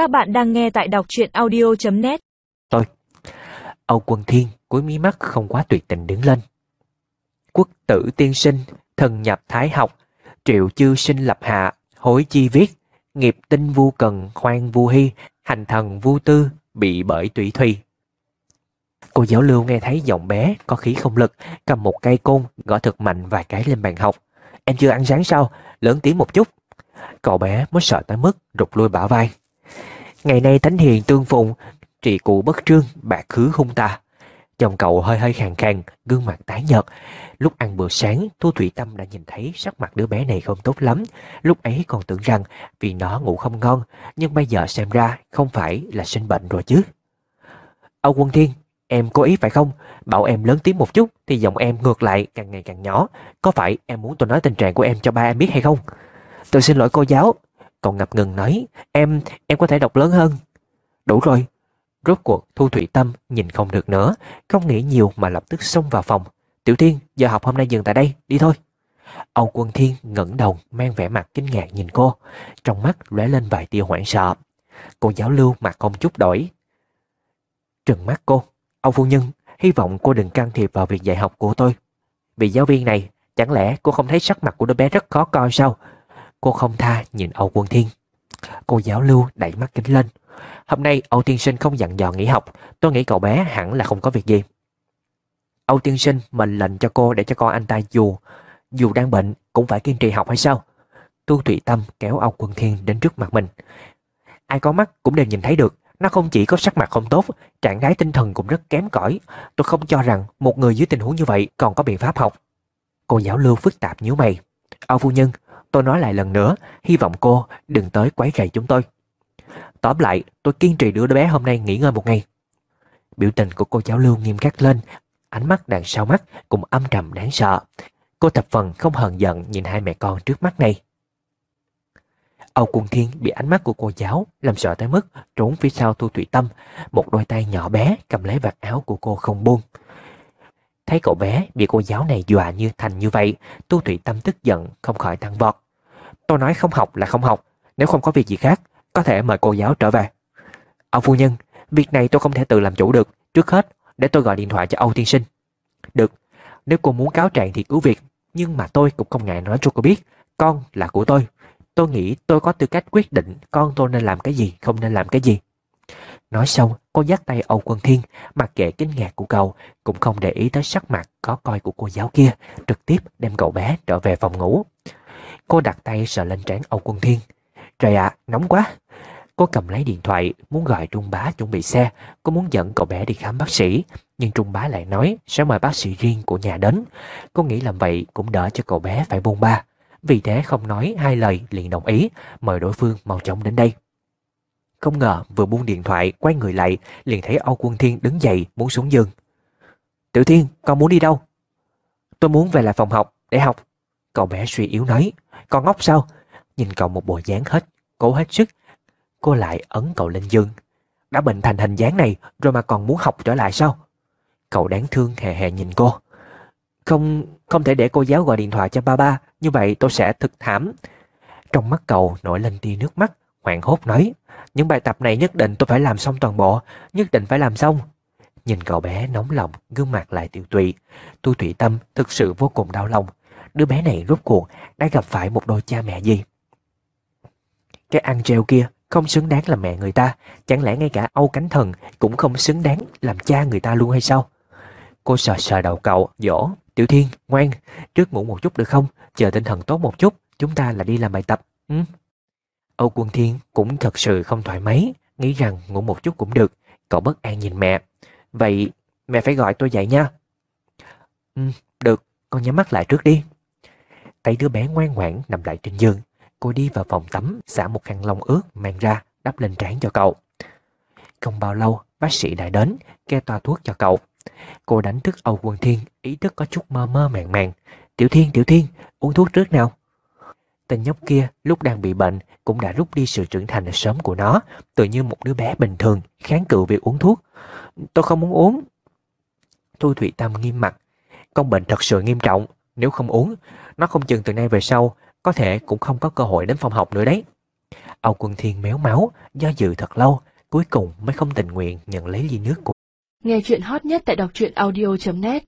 Các bạn đang nghe tại đọc truyện audio.net Tôi Âu Quân Thiên cuối mí mắt không quá tuyệt tình đứng lên Quốc tử tiên sinh Thần nhập thái học Triệu chư sinh lập hạ Hối chi viết Nghiệp tinh vu cần khoan vu hy Hành thần vu tư Bị bởi tùy thùy Cô giáo lưu nghe thấy giọng bé có khí không lực, cầm một cây côn, gõ thật mạnh vài cái lên bàn học. Em chưa ăn sáng sao? Lớn tiếng một chút. Cậu bé mới sợ tới mức rụt lui bả vai. Ngày nay thánh hiền tương phụng, trị cụ bất trương, bạc khứ hung ta. Chồng cậu hơi hơi khàn khàn, gương mặt tái nhợt. Lúc ăn bữa sáng, Thu Thủy Tâm đã nhìn thấy sắc mặt đứa bé này không tốt lắm. Lúc ấy còn tưởng rằng vì nó ngủ không ngon, nhưng bây giờ xem ra không phải là sinh bệnh rồi chứ. Âu Quân Thiên, em cố ý phải không? Bảo em lớn tiếng một chút thì giọng em ngược lại càng ngày càng nhỏ. Có phải em muốn tôi nói tình trạng của em cho ba em biết hay không? Tôi xin lỗi cô giáo. Còn ngập ngừng nói, em, em có thể đọc lớn hơn. Đủ rồi. Rốt cuộc Thu Thủy Tâm nhìn không được nữa, không nghĩ nhiều mà lập tức xông vào phòng. Tiểu Thiên, giờ học hôm nay dừng tại đây, đi thôi. Âu Quân Thiên ngẩng đầu mang vẻ mặt kinh ngạc nhìn cô, trong mắt lóe lên vài tia hoảng sợ. Cô giáo lưu mặt không chút đổi. Trừng mắt cô, Âu Phu Nhân, hy vọng cô đừng can thiệp vào việc dạy học của tôi. Vì giáo viên này, chẳng lẽ cô không thấy sắc mặt của đứa bé rất khó coi sao? Cô không tha nhìn Âu Quân Thiên. Cô giáo lưu đẩy mắt kính lên. Hôm nay Âu Tiên Sinh không dặn dò nghỉ học, tôi nghĩ cậu bé hẳn là không có việc gì. Âu Tiên Sinh mệnh lệnh cho cô để cho con anh ta dù dù đang bệnh cũng phải kiên trì học hay sao? Tu Thụy Tâm kéo Âu Quân Thiên đến trước mặt mình. Ai có mắt cũng đều nhìn thấy được, nó không chỉ có sắc mặt không tốt, trạng thái tinh thần cũng rất kém cỏi. Tôi không cho rằng một người dưới tình huống như vậy còn có biện pháp học. Cô giáo lưu phức tạp nhíu mày. Âu phu nhân, tôi nói lại lần nữa, hy vọng cô đừng tới quấy rầy chúng tôi. Tóm lại, tôi kiên trì đưa đứa bé hôm nay nghỉ ngơi một ngày. Biểu tình của cô giáo lưu nghiêm khắc lên, ánh mắt đằng sau mắt cũng âm trầm đáng sợ. Cô thập phần không hờn giận nhìn hai mẹ con trước mắt này. Âu Quân Thiên bị ánh mắt của cô giáo làm sợ tới mức trốn phía sau Thu Thủy Tâm, một đôi tay nhỏ bé cầm lấy vạt áo của cô không buông. Thấy cậu bé bị cô giáo này dọa như thành như vậy, Tu Thủy Tâm tức giận không khỏi tăng vọt. Tôi nói không học là không học, nếu không có việc gì khác, có thể mời cô giáo trở về. Âu phu nhân, việc này tôi không thể tự làm chủ được, trước hết để tôi gọi điện thoại cho Âu tiên sinh. Được, nếu cô muốn cáo trạng thì cứ việc, nhưng mà tôi cũng không ngại nói cho cô biết, con là của tôi. Tôi nghĩ tôi có tư cách quyết định con tôi nên làm cái gì, không nên làm cái gì. Nói xong, cô dắt tay Âu Quân Thiên, mặc kệ kinh ngạc của cậu, cũng không để ý tới sắc mặt có coi của cô giáo kia, trực tiếp đem cậu bé trở về phòng ngủ. Cô đặt tay sờ lên trán Âu Quân Thiên. Trời ạ, nóng quá. Cô cầm lấy điện thoại, muốn gọi Trung Bá chuẩn bị xe, cô muốn dẫn cậu bé đi khám bác sĩ, nhưng Trung Bá lại nói sẽ mời bác sĩ riêng của nhà đến. Cô nghĩ làm vậy cũng đỡ cho cậu bé phải buông ba. Vì thế không nói hai lời liền đồng ý, mời đối phương mau chóng đến đây. Không ngờ vừa buông điện thoại quay người lại liền thấy Âu Quân Thiên đứng dậy muốn xuống giường. Tiểu Thiên, con muốn đi đâu? Tôi muốn về lại phòng học để học. Cậu bé suy yếu nói. Con ngốc sao? Nhìn cậu một bộ dáng hết, cố hết sức. Cô lại ấn cậu lên giường. Đã bệnh thành hình dáng này rồi mà còn muốn học trở lại sao? Cậu đáng thương hè hè nhìn cô. Không, không thể để cô giáo gọi điện thoại cho ba ba, như vậy tôi sẽ thực thảm. Trong mắt cậu nổi lên tia nước mắt, hoảng hốt nói. Những bài tập này nhất định tôi phải làm xong toàn bộ, nhất định phải làm xong. Nhìn cậu bé nóng lòng, gương mặt lại tiêu tụy. Tu Thủy Tâm thực sự vô cùng đau lòng. Đứa bé này rốt cuộc đã gặp phải một đôi cha mẹ gì? Cái ăn treo kia không xứng đáng là mẹ người ta, chẳng lẽ ngay cả Âu Cánh Thần cũng không xứng đáng làm cha người ta luôn hay sao? Cô sờ sờ đầu cậu, dỗ, Tiểu Thiên, ngoan, trước ngủ một chút được không? Chờ tinh thần tốt một chút, chúng ta là đi làm bài tập. Ừ? Âu Quân Thiên cũng thật sự không thoải mái, nghĩ rằng ngủ một chút cũng được. Cậu bất an nhìn mẹ. Vậy mẹ phải gọi tôi dậy nha. Ừ, được, con nhắm mắt lại trước đi. Tay đứa bé ngoan ngoãn nằm lại trên giường. Cô đi vào phòng tắm, xả một khăn lông ướt mang ra, đắp lên trán cho cậu. Không bao lâu, bác sĩ đã đến, kê toa thuốc cho cậu. Cô đánh thức Âu Quân Thiên, ý thức có chút mơ mơ màng màng. Tiểu Thiên, Tiểu Thiên, uống thuốc trước nào. Tên nhóc kia lúc đang bị bệnh cũng đã rút đi sự trưởng thành sớm của nó, tự như một đứa bé bình thường, kháng cự việc uống thuốc. Tôi không muốn uống. Thu Thủy Tâm nghiêm mặt. Con bệnh thật sự nghiêm trọng, nếu không uống, nó không chừng từ nay về sau, có thể cũng không có cơ hội đến phòng học nữa đấy. Âu Quân Thiên méo máu, do dự thật lâu, cuối cùng mới không tình nguyện nhận lấy ly nước của Nghe chuyện hot nhất tại đọc truyện audio.net